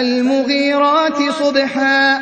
فالمغيرات صبحا